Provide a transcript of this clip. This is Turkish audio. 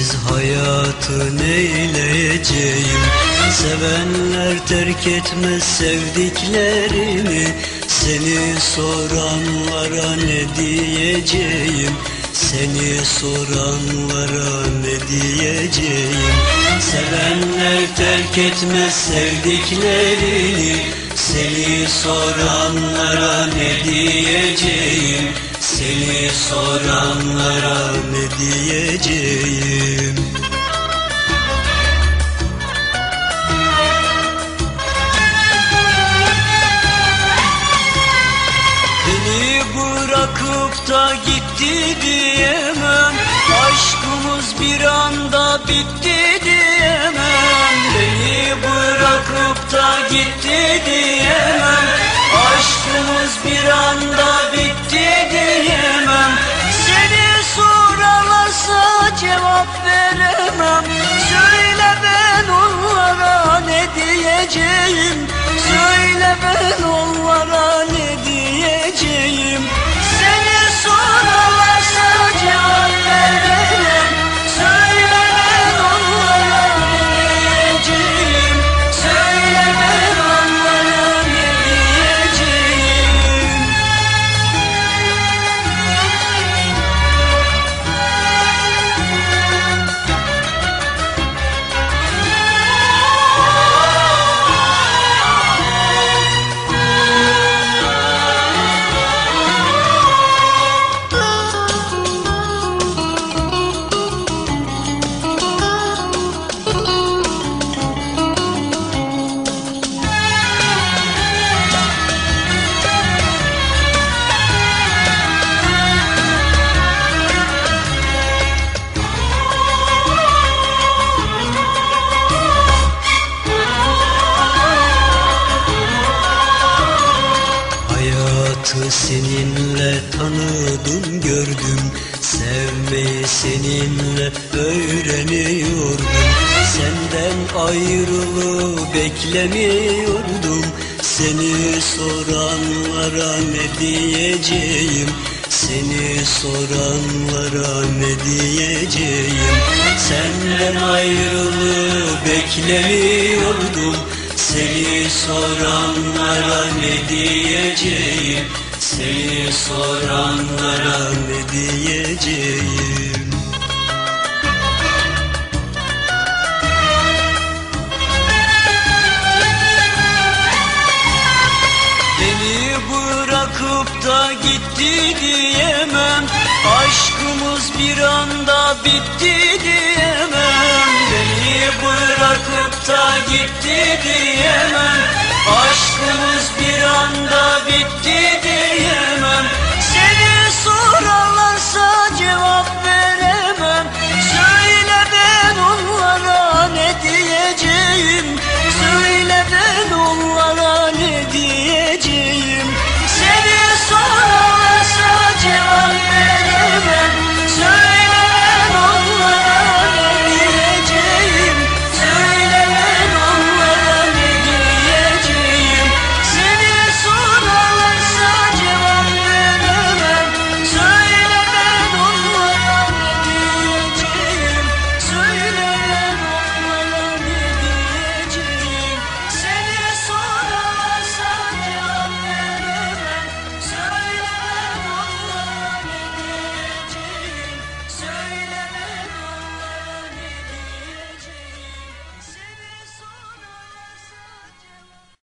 hayatı neyleyeceğim? Sevenler terk etmez sevdiklerimi. Seni soranlara ne diyeceğim? Seni soranlara ne diyeceğim? Sevenler terk etmez sevdiklerini. Seni soranlara ne diyeceğim Seni soranlara ne diyeceğim? Beni bırakıp da gitti diyemem. Aşkımız bir anda bitti diyemem. Beni bırakıp da gitti cevap veremem. Söyle ben onlara ne diyeceğim? Söyle ben onlara ne tanıdım gördüm. Sevmeyi seninle öğreniyordum. Senden ayrılığı beklemiyordum. Seni soranlara ne diyeceğim? Seni soranlara ne diyeceğim? Senden ayrılığı beklemiyordum. Seni soranlara ne diyeceğim Seni soranlara ne diyeceğim? Beni bırakıp da gitti diyemem. Aşkımız bir anda bitti diyemem. Beni bırakıp da gitti diyemem